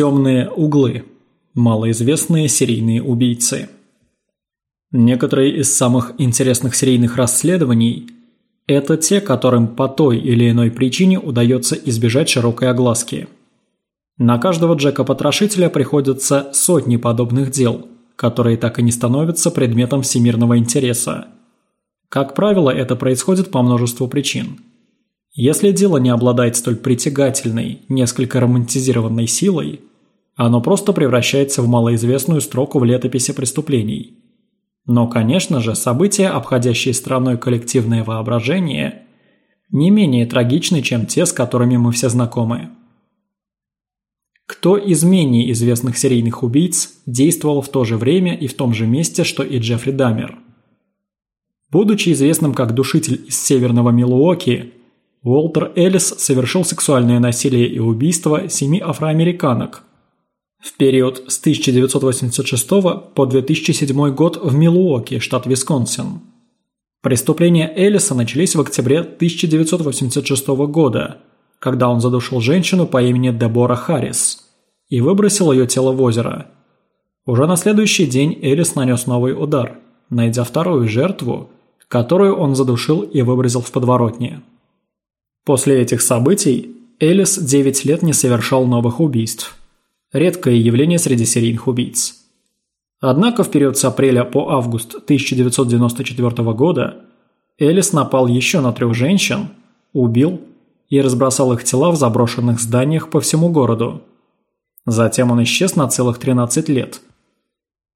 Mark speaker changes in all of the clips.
Speaker 1: Темные углы. Малоизвестные серийные убийцы. Некоторые из самых интересных серийных расследований – это те, которым по той или иной причине удается избежать широкой огласки. На каждого Джека-потрошителя приходится сотни подобных дел, которые так и не становятся предметом всемирного интереса. Как правило, это происходит по множеству причин – если дело не обладает столь притягательной, несколько романтизированной силой, оно просто превращается в малоизвестную строку в летописи преступлений. Но, конечно же, события, обходящие страной коллективное воображение, не менее трагичны, чем те, с которыми мы все знакомы. Кто из менее известных серийных убийц действовал в то же время и в том же месте, что и Джеффри Даммер? Будучи известным как душитель из северного Милуоки, Уолтер Эллис совершил сексуальное насилие и убийство семи афроамериканок в период с 1986 по 2007 год в Милуоки, штат Висконсин. Преступления Эллиса начались в октябре 1986 года, когда он задушил женщину по имени Дебора Харрис и выбросил ее тело в озеро. Уже на следующий день Эллис нанес новый удар, найдя вторую жертву, которую он задушил и выбросил в подворотне. После этих событий Элис 9 лет не совершал новых убийств. Редкое явление среди серийных убийц. Однако в период с апреля по август 1994 года Элис напал еще на трех женщин, убил и разбросал их тела в заброшенных зданиях по всему городу. Затем он исчез на целых 13 лет.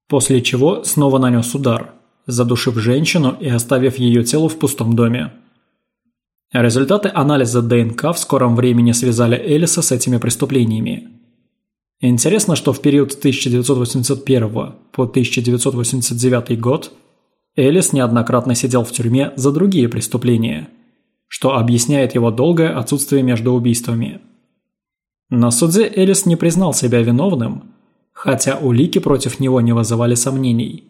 Speaker 1: После чего снова нанес удар, задушив женщину и оставив ее тело в пустом доме. Результаты анализа ДНК в скором времени связали Элиса с этими преступлениями. Интересно, что в период с 1981 по 1989 год Элис неоднократно сидел в тюрьме за другие преступления, что объясняет его долгое отсутствие между убийствами. На суде Элис не признал себя виновным, хотя улики против него не вызывали сомнений.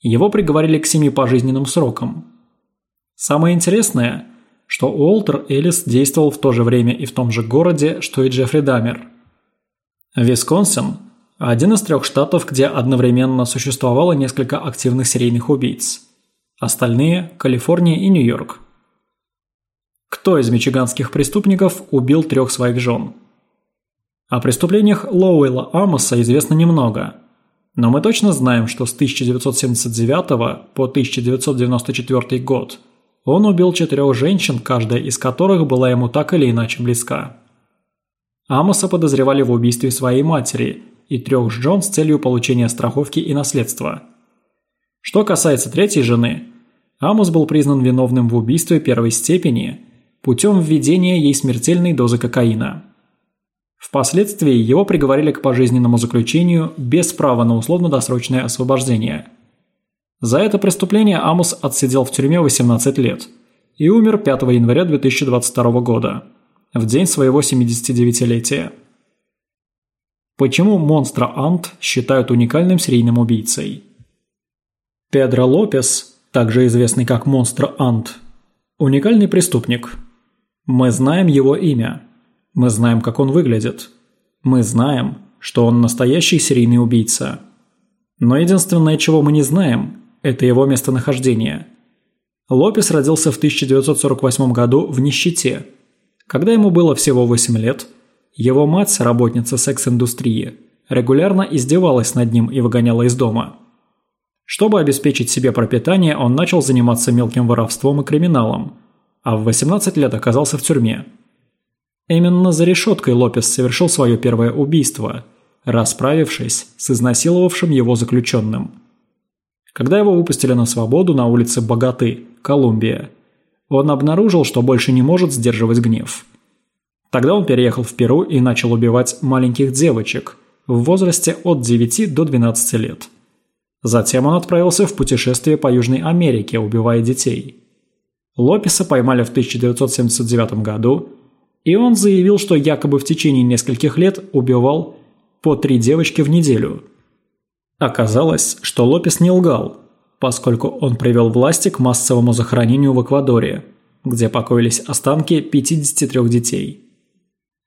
Speaker 1: Его приговорили к семи пожизненным срокам. Самое интересное – что Уолтер Эллис действовал в то же время и в том же городе, что и Джеффри Даммер. Висконсин – один из трех штатов, где одновременно существовало несколько активных серийных убийц. Остальные – Калифорния и Нью-Йорк. Кто из мичиганских преступников убил трех своих жен? О преступлениях Лоуэлла Амоса известно немного, но мы точно знаем, что с 1979 по 1994 год – он убил четырех женщин, каждая из которых была ему так или иначе близка. Амоса подозревали в убийстве своей матери и трех жен с целью получения страховки и наследства. Что касается третьей жены, Амос был признан виновным в убийстве первой степени путем введения ей смертельной дозы кокаина. Впоследствии его приговорили к пожизненному заключению без права на условно-досрочное освобождение – за это преступление Амос отсидел в тюрьме 18 лет и умер 5 января 2022 года, в день своего 79-летия. Почему монстра Ант считают уникальным серийным убийцей? Педро Лопес, также известный как монстр Ант, уникальный преступник. Мы знаем его имя. Мы знаем, как он выглядит. Мы знаем, что он настоящий серийный убийца. Но единственное, чего мы не знаем, это его местонахождение. Лопес родился в 1948 году в нищете. Когда ему было всего 8 лет, его мать, работница секс-индустрии, регулярно издевалась над ним и выгоняла из дома. Чтобы обеспечить себе пропитание, он начал заниматься мелким воровством и криминалом, а в 18 лет оказался в тюрьме. Именно за решеткой Лопес совершил свое первое убийство, расправившись с изнасиловавшим его заключенным – когда его выпустили на свободу на улице Богаты, Колумбия, он обнаружил, что больше не может сдерживать гнев. Тогда он переехал в Перу и начал убивать маленьких девочек в возрасте от 9 до 12 лет. Затем он отправился в путешествие по Южной Америке, убивая детей. Лопеса поймали в 1979 году, и он заявил, что якобы в течение нескольких лет убивал по три девочки в неделю – Оказалось, что Лопес не лгал, поскольку он привел власти к массовому захоронению в Эквадоре, где покоились останки 53 детей.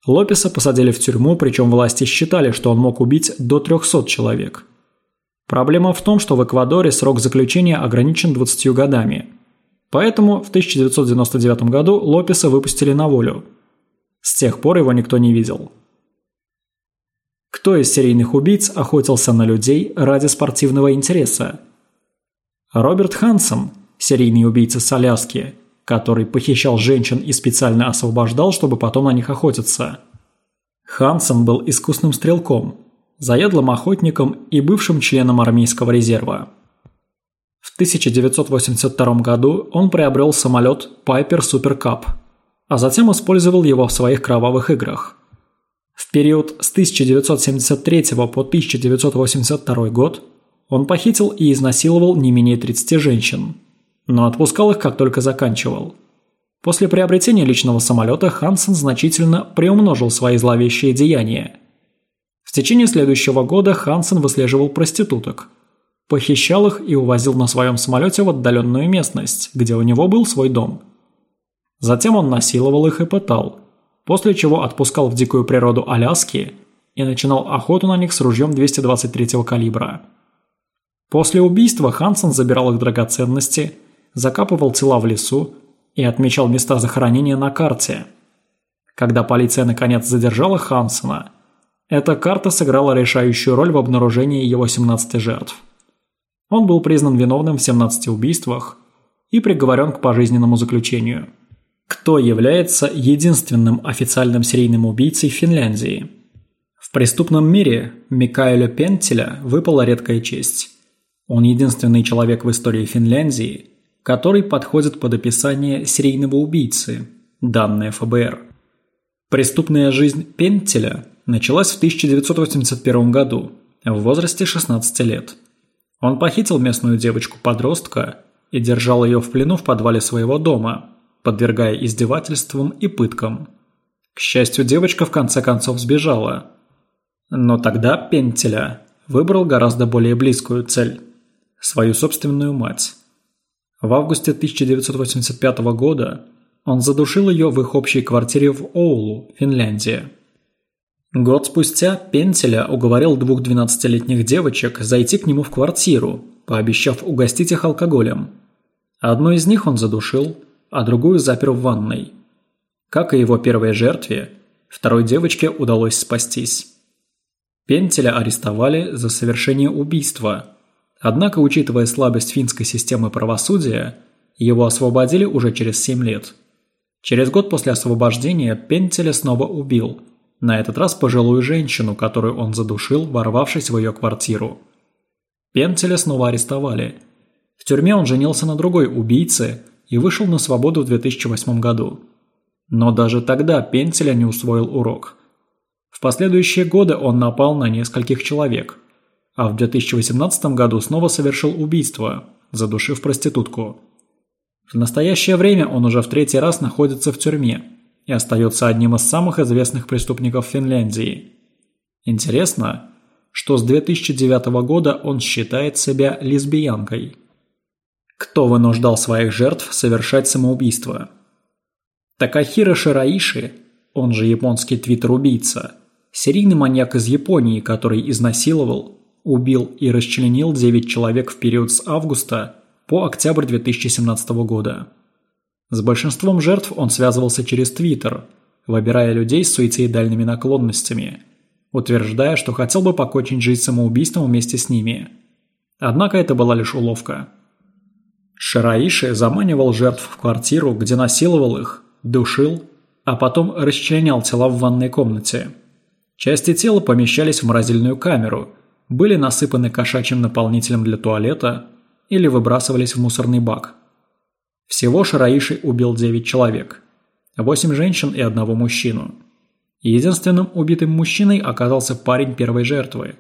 Speaker 1: Лопеса посадили в тюрьму, причем власти считали, что он мог убить до 300 человек. Проблема в том, что в Эквадоре срок заключения ограничен 20 годами. Поэтому в 1999 году Лопеса выпустили на волю. С тех пор его никто не видел. Кто из серийных убийц охотился на людей ради спортивного интереса? Роберт Хансон, серийный убийца с Аляски, который похищал женщин и специально освобождал, чтобы потом на них охотиться. Хансон был искусным стрелком, заядлым охотником и бывшим членом армейского резерва. В 1982 году он приобрел самолет Piper Super Cup, а затем использовал его в своих кровавых играх. В период с 1973 по 1982 год он похитил и изнасиловал не менее 30 женщин, но отпускал их как только заканчивал. После приобретения личного самолета Хансен значительно приумножил свои зловещие деяния. В течение следующего года Хансен выслеживал проституток, похищал их и увозил на своем самолете в отдаленную местность, где у него был свой дом. Затем он насиловал их и пытал, после чего отпускал в дикую природу Аляски и начинал охоту на них с ружьем 223 калибра. После убийства Хансен забирал их драгоценности, закапывал тела в лесу и отмечал места захоронения на карте. Когда полиция наконец задержала Хансена, эта карта сыграла решающую роль в обнаружении его 17 жертв. Он был признан виновным в 17 убийствах и приговорен к пожизненному заключению. Кто является единственным официальным серийным убийцей Финляндии? В преступном мире Микаэлю Пентеля выпала редкая честь он единственный человек в истории Финляндии, который подходит под описание серийного убийцы, данное ФБР. Преступная жизнь Пентеля началась в 1981 году, в возрасте 16 лет. Он похитил местную девочку-подростка и держал ее в плену в подвале своего дома, подвергая издевательствам и пыткам. К счастью, девочка в конце концов сбежала. Но тогда Пентеля выбрал гораздо более близкую цель свою собственную мать. В августе 1985 года он задушил ее в их общей квартире в Оулу, Финляндия. Год спустя Пентеля уговорил двух 12-летних девочек зайти к нему в квартиру, пообещав угостить их алкоголем. Одну из них он задушил, а другую запер в ванной. Как и его первой жертве, второй девочке удалось спастись. Пентеля арестовали за совершение убийства – Однако, учитывая слабость финской системы правосудия, его освободили уже через 7 лет. Через год после освобождения Пентеля снова убил, на этот раз пожилую женщину, которую он задушил, ворвавшись в ее квартиру. Пентеля снова арестовали. В тюрьме он женился на другой убийце и вышел на свободу в 2008 году. Но даже тогда Пентеля не усвоил урок. В последующие годы он напал на нескольких человек – а в 2018 году снова совершил убийство, задушив проститутку. В настоящее время он уже в третий раз находится в тюрьме и остается одним из самых известных преступников Финляндии. Интересно, что с 2009 года он считает себя лесбиянкой. Кто вынуждал своих жертв совершать самоубийство? Такахира Шираиши, он же японский твиттер-убийца, серийный маньяк из Японии, который изнасиловал, убил и расчленил 9 человек в период с августа по октябрь 2017 года. С большинством жертв он связывался через Твиттер, выбирая людей с суицидальными наклонностями, утверждая, что хотел бы покончить жизнь самоубийством вместе с ними. Однако это была лишь уловка. Шараиши заманивал жертв в квартиру, где насиловал их, душил, а потом расчленял тела в ванной комнате. Части тела помещались в морозильную камеру – были насыпаны кошачьим наполнителем для туалета или выбрасывались в мусорный бак. Всего Шараиши убил 9 человек, 8 женщин и одного мужчину. Единственным убитым мужчиной оказался парень первой жертвы.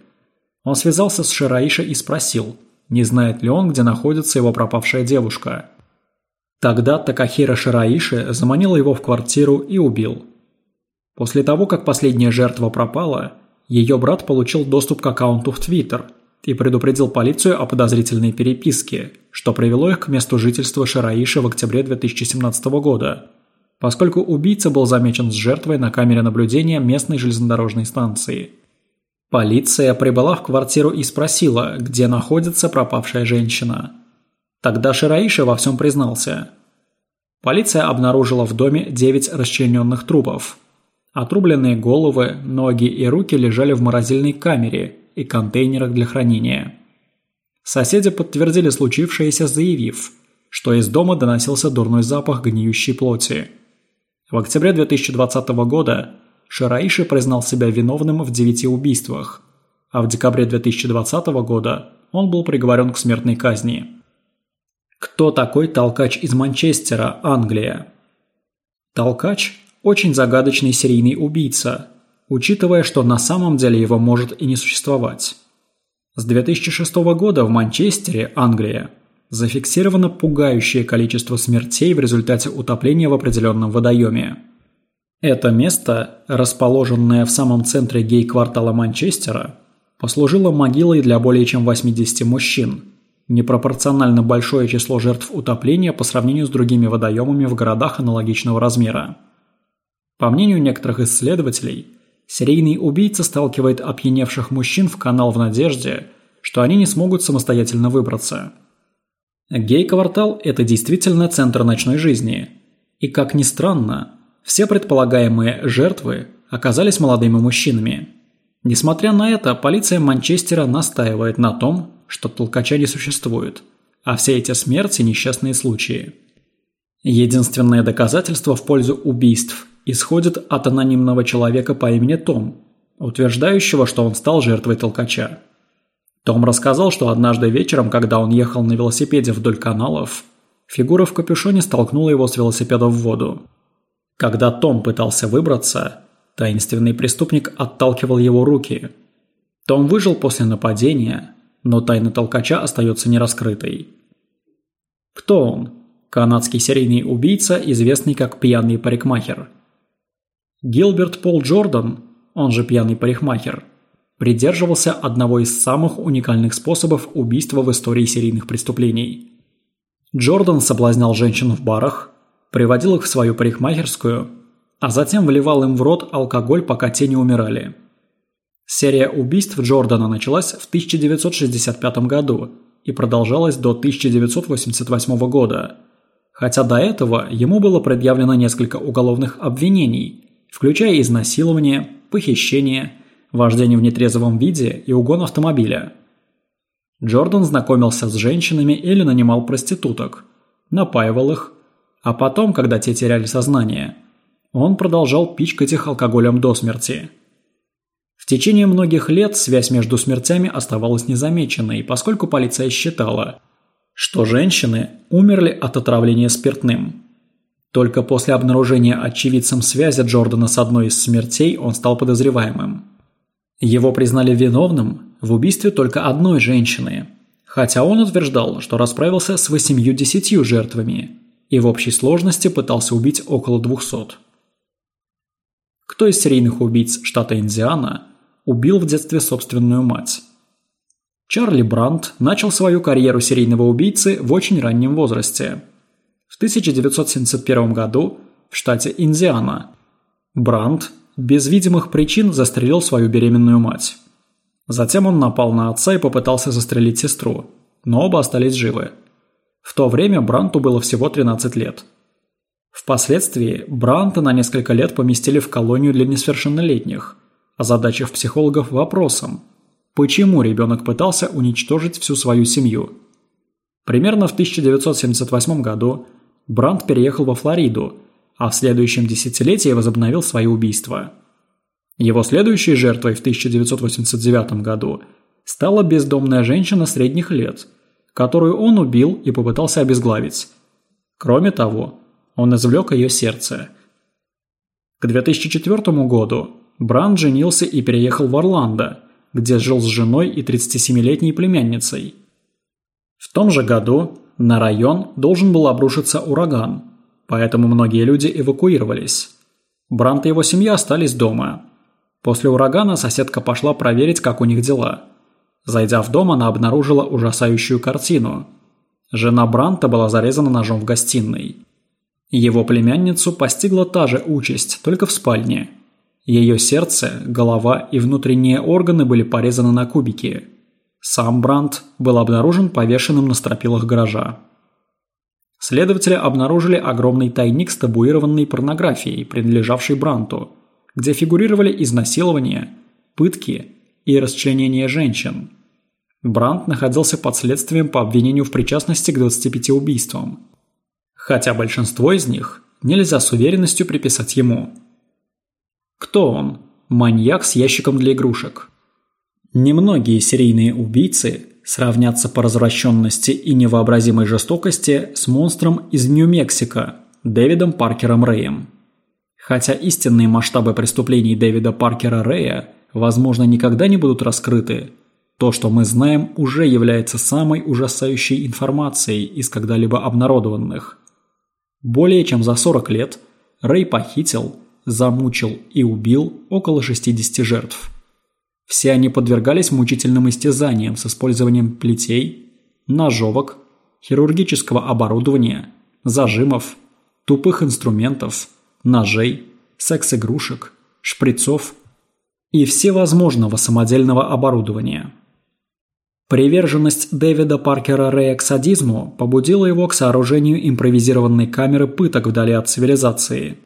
Speaker 1: Он связался с Шараиши и спросил, не знает ли он, где находится его пропавшая девушка. Тогда Такахира Шараиши заманил его в квартиру и убил. После того, как последняя жертва пропала, ее брат получил доступ к аккаунту в Твиттер и предупредил полицию о подозрительной переписке, что привело их к месту жительства Шараиши в октябре 2017 года. поскольку убийца был замечен с жертвой на камере наблюдения местной железнодорожной станции. Полиция прибыла в квартиру и спросила, где находится пропавшая женщина. Тогда Шираиша во всем признался. Полиция обнаружила в доме 9 расчлененных трупов. Отрубленные головы, ноги и руки лежали в морозильной камере и контейнерах для хранения. Соседи подтвердили случившееся, заявив, что из дома доносился дурной запах гниющей плоти. В октябре 2020 года Шираиши признал себя виновным в девяти убийствах, а в декабре 2020 года он был приговорен к смертной казни. Кто такой толкач из Манчестера, Англия? Толкач – очень загадочный серийный убийца, учитывая, что на самом деле его может и не существовать. С 2006 года в Манчестере, Англия, зафиксировано пугающее количество смертей в результате утопления в определенном водоеме. Это место, расположенное в самом центре гей-квартала Манчестера, послужило могилой для более чем 80 мужчин, непропорционально большое число жертв утопления по сравнению с другими водоемами в городах аналогичного размера. По мнению некоторых исследователей, серийный убийца сталкивает опьяневших мужчин в канал в надежде, что они не смогут самостоятельно выбраться. Гей-квартал – это действительно центр ночной жизни. И, как ни странно, все предполагаемые жертвы оказались молодыми мужчинами. Несмотря на это, полиция Манчестера настаивает на том, что толкача не существует, а все эти смерти – несчастные случаи. Единственное доказательство в пользу убийств исходит от анонимного человека по имени Том, утверждающего, что он стал жертвой толкача. Том рассказал, что однажды вечером, когда он ехал на велосипеде вдоль каналов, фигура в капюшоне столкнула его с велосипеда в воду. Когда Том пытался выбраться, таинственный преступник отталкивал его руки. Том выжил после нападения, но тайна толкача остается нераскрытой. Кто он? Канадский серийный убийца, известный как пьяный парикмахер. Гилберт Пол Джордан, он же пьяный парикмахер, придерживался одного из самых уникальных способов убийства в истории серийных преступлений. Джордан соблазнял женщин в барах, приводил их в свою парикмахерскую, а затем вливал им в рот алкоголь, пока те не умирали. Серия убийств Джордана началась в 1965 году и продолжалась до 1988 года, хотя до этого ему было предъявлено несколько уголовных обвинений, включая изнасилование, похищение, вождение в нетрезвом виде и угон автомобиля. Джордан знакомился с женщинами или нанимал проституток, напаивал их, а потом, когда те теряли сознание, он продолжал пичкать их алкоголем до смерти. В течение многих лет связь между смертями оставалась незамеченной, поскольку полиция считала, что женщины умерли от отравления спиртным. Только после обнаружения очевидцем связи Джордана с одной из смертей он стал подозреваемым. Его признали виновным в убийстве только одной женщины, хотя он утверждал, что расправился с восемью-десятью жертвами и в общей сложности пытался убить около 200. Кто из серийных убийц штата Индиана убил в детстве собственную мать? Чарли Брандт начал свою карьеру серийного убийцы в очень раннем возрасте. В 1971 году в штате Индиана Брандт без видимых причин застрелил свою беременную мать. Затем он напал на отца и попытался застрелить сестру, но оба остались живы. В то время Бранту было всего 13 лет. Впоследствии Бранта на несколько лет поместили в колонию для несовершеннолетних, озадачив психологов вопросом, почему ребенок пытался уничтожить всю свою семью. Примерно в 1978 году Брант переехал во Флориду, а в следующем десятилетии возобновил свои убийства. Его следующей жертвой в 1989 году стала бездомная женщина средних лет – которую он убил и попытался обезглавить. Кроме того, он извлек ее сердце. К 2004 году Бранд женился и переехал в Орландо, где жил с женой и 37-летней племянницей. В том же году на район должен был обрушиться ураган, поэтому многие люди эвакуировались. Брант и его семья остались дома. После урагана соседка пошла проверить, как у них дела – Зайдя в дом, она обнаружила ужасающую картину. Жена Бранта была зарезана ножом в гостиной. Его племянницу постигла та же участь, только в спальне. Ее сердце, голова и внутренние органы были порезаны на кубики. Сам Брандт был обнаружен повешенным на стропилах гаража. Следователи обнаружили огромный тайник с табуированной порнографией, принадлежавшей Бранту, где фигурировали изнасилования, пытки и расчленение женщин. Брант находился под следствием по обвинению в причастности к 25 убийствам, хотя большинство из них нельзя с уверенностью приписать ему. Кто он? Маньяк с ящиком для игрушек. Немногие серийные убийцы сравнятся по развращенности и невообразимой жестокости с монстром из Нью-Мексико Дэвидом Паркером Рэем. Хотя истинные масштабы преступлений Дэвида Паркера Рэя, возможно, никогда не будут раскрыты, то, что мы знаем, уже является самой ужасающей информацией из когда-либо обнародованных. Более чем за 40 лет Рэй похитил, замучил и убил около 60 жертв. Все они подвергались мучительным истязаниям с использованием плетей, ножовок, хирургического оборудования, зажимов, тупых инструментов, ножей, секс-игрушек, шприцов и всевозможного самодельного оборудования. Приверженность Дэвида Паркера Рэя к садизму побудила его к сооружению импровизированной камеры пыток вдали от цивилизации.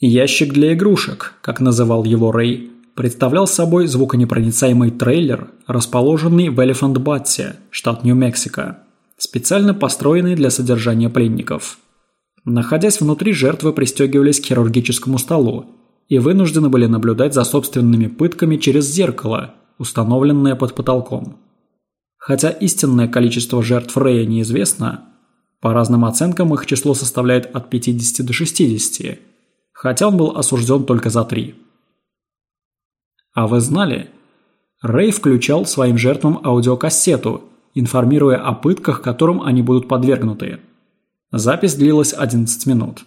Speaker 1: «Ящик для игрушек», как называл его Рэй, представлял собой звуконепроницаемый трейлер, расположенный в Элефант-Батте, штат Нью-Мексико, специально построенный для содержания пленников. Находясь внутри, жертвы пристегивались к хирургическому столу и вынуждены были наблюдать за собственными пытками через зеркало, установленное под потолком. Хотя истинное количество жертв Рэя неизвестно, по разным оценкам их число составляет от 50 до 60, хотя он был осужден только за три. А вы знали? Рэй включал своим жертвам аудиокассету, информируя о пытках, которым они будут подвергнуты. Запись длилась 11 минут.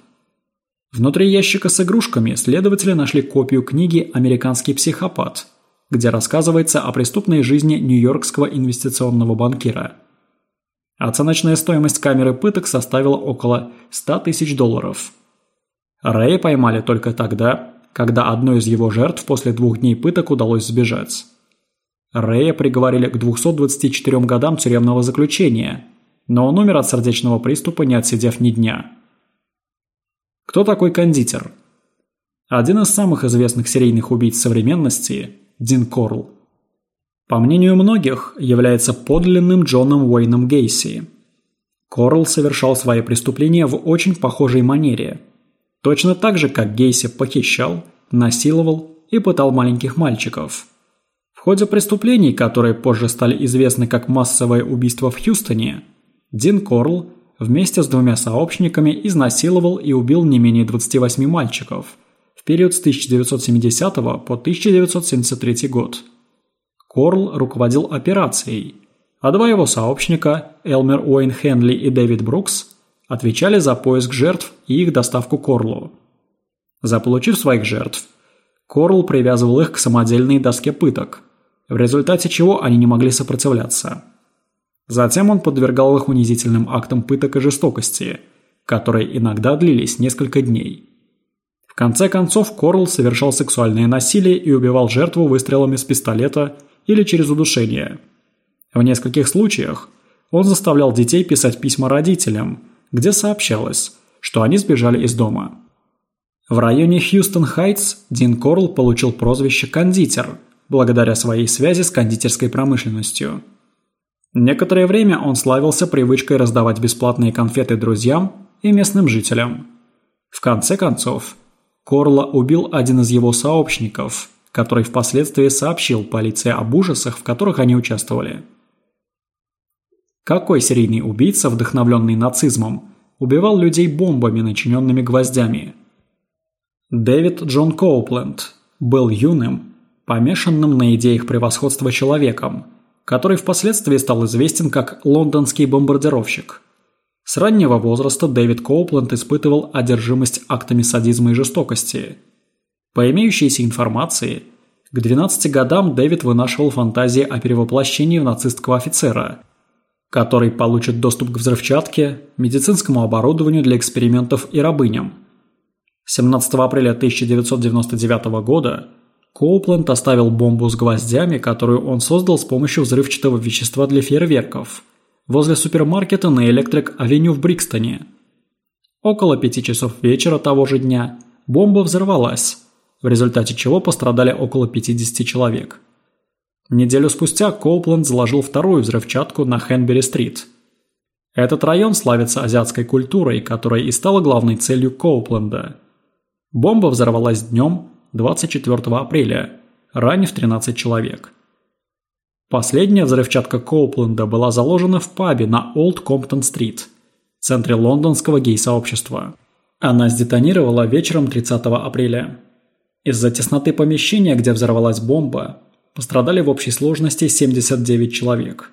Speaker 1: Внутри ящика с игрушками следователи нашли копию книги «Американский психопат», где рассказывается о преступной жизни нью-йоркского инвестиционного банкира. Оценочная стоимость камеры пыток составила около 100 тысяч долларов. Рэя поймали только тогда, когда одной из его жертв после двух дней пыток удалось сбежать. Рэя приговорили к 224 годам тюремного заключения, но он умер от сердечного приступа, не отсидев ни дня. Кто такой кондитер? Один из самых известных серийных убийц современности – Дин Корл. По мнению многих, является подлинным Джоном Уэйном Гейси. Корл совершал свои преступления в очень похожей манере – Точно так же, как Гейси похищал, насиловал и пытал маленьких мальчиков. В ходе преступлений, которые позже стали известны как массовое убийство в Хьюстоне, Дин Корл вместе с двумя сообщниками изнасиловал и убил не менее 28 мальчиков в период с 1970 по 1973 год. Корл руководил операцией, а два его сообщника, Элмер Уэйн Хенли и Дэвид Брукс, отвечали за поиск жертв и их доставку Корлу. Заполучив своих жертв, Корл привязывал их к самодельной доске пыток, в результате чего они не могли сопротивляться. Затем он подвергал их унизительным актам пыток и жестокости, которые иногда длились несколько дней. В конце концов, Корл совершал сексуальное насилие и убивал жертву выстрелами с пистолета или через удушение. В нескольких случаях он заставлял детей писать письма родителям – где сообщалось, что они сбежали из дома. В районе Хьюстон-Хайтс Дин Корл получил прозвище «кондитер» благодаря своей связи с кондитерской промышленностью. Некоторое время он славился привычкой раздавать бесплатные конфеты друзьям и местным жителям. В конце концов, Корла убил один из его сообщников, который впоследствии сообщил полиции об ужасах, в которых они участвовали. Какой серийный убийца, вдохновленный нацизмом, убивал людей бомбами, начиненными гвоздями? Дэвид Джон Коупленд был юным, помешанным на идеях превосходства человеком, который впоследствии стал известен как лондонский бомбардировщик. С раннего возраста Дэвид Коупленд испытывал одержимость актами садизма и жестокости. По имеющейся информации, к 12 годам Дэвид вынашивал фантазии о перевоплощении в нацистского офицера – который получит доступ к взрывчатке, медицинскому оборудованию для экспериментов и рабыням. 17 апреля 1999 года Коупленд оставил бомбу с гвоздями, которую он создал с помощью взрывчатого вещества для фейерверков, возле супермаркета на Электрик-авеню в Брикстоне. Около пяти часов вечера того же дня бомба взорвалась, в результате чего пострадали около 50 человек. Неделю спустя Коупленд заложил вторую взрывчатку на Хенбери-стрит. Этот район славится азиатской культурой, которая и стала главной целью Коупленда. Бомба взорвалась днем 24 апреля, ранив 13 человек. Последняя взрывчатка Коупленда была заложена в пабе на Олд Комптон-стрит, центре лондонского гей-сообщества. Она сдетонировала вечером 30 апреля. Из-за тесноты помещения, где взорвалась бомба, Пострадали в общей сложности 79 человек.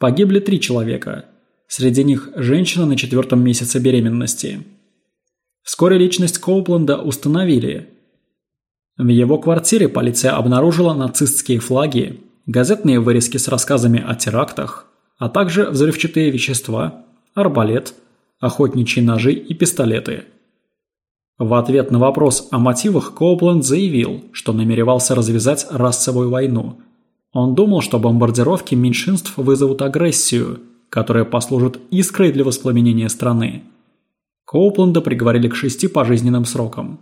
Speaker 1: Погибли 3 человека. Среди них женщина на четвертом месяце беременности. Вскоре личность Коупленда установили. В его квартире полиция обнаружила нацистские флаги, газетные вырезки с рассказами о терактах, а также взрывчатые вещества, арбалет, охотничьи ножи и пистолеты – в ответ на вопрос о мотивах Коупленд заявил, что намеревался развязать расовую войну. Он думал, что бомбардировки меньшинств вызовут агрессию, которая послужит искрой для воспламенения страны. Коупленда приговорили к шести пожизненным срокам.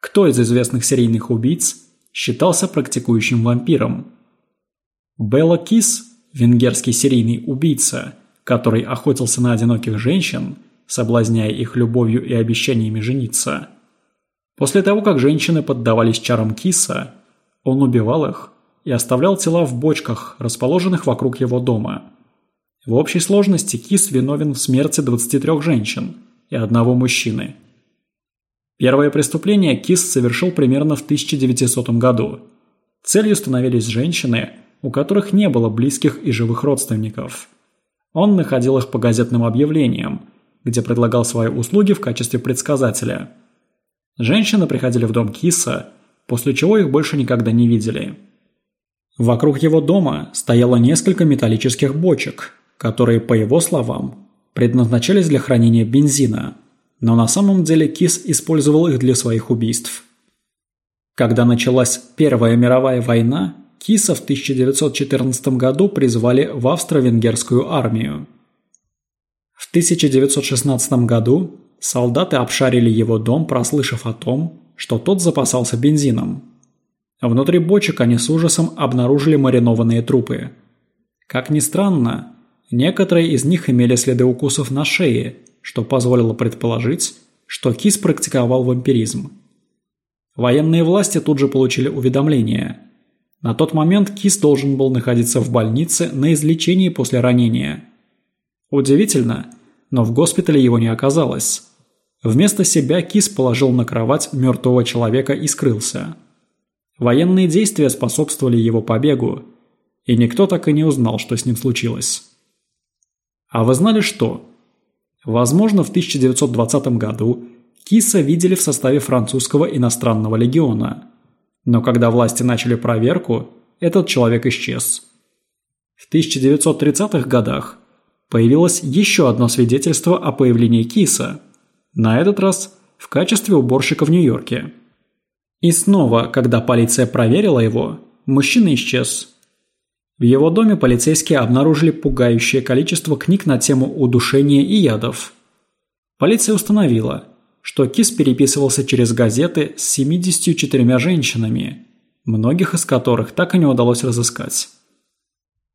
Speaker 1: Кто из известных серийных убийц считался практикующим вампиром? Белла Кис, венгерский серийный убийца, который охотился на одиноких женщин – соблазняя их любовью и обещаниями жениться. После того, как женщины поддавались чарам киса, он убивал их и оставлял тела в бочках, расположенных вокруг его дома. В общей сложности Кис виновен в смерти 23 женщин и одного мужчины. Первое преступление Кис совершил примерно в 1900 году. Целью становились женщины, у которых не было близких и живых родственников. Он находил их по газетным объявлениям, где предлагал свои услуги в качестве предсказателя. Женщины приходили в дом Киса, после чего их больше никогда не видели. Вокруг его дома стояло несколько металлических бочек, которые, по его словам, предназначались для хранения бензина, но на самом деле Кис использовал их для своих убийств. Когда началась Первая мировая война, Киса в 1914 году призвали в австро-венгерскую армию. В 1916 году солдаты обшарили его дом, прослышав о том, что тот запасался бензином. Внутри бочек они с ужасом обнаружили маринованные трупы. Как ни странно, некоторые из них имели следы укусов на шее, что позволило предположить, что Кис практиковал вампиризм. Военные власти тут же получили уведомление. На тот момент Кис должен был находиться в больнице на излечении после ранения – Удивительно, но в госпитале его не оказалось. Вместо себя Кис положил на кровать мертвого человека и скрылся. Военные действия способствовали его побегу, и никто так и не узнал, что с ним случилось. А вы знали что? Возможно, в 1920 году Киса видели в составе французского иностранного легиона. Но когда власти начали проверку, этот человек исчез. В 1930-х годах появилось еще одно свидетельство о появлении Киса, на этот раз в качестве уборщика в Нью-Йорке. И снова, когда полиция проверила его, мужчина исчез. В его доме полицейские обнаружили пугающее количество книг на тему удушения и ядов. Полиция установила, что Кис переписывался через газеты с 74 женщинами, многих из которых так и не удалось разыскать.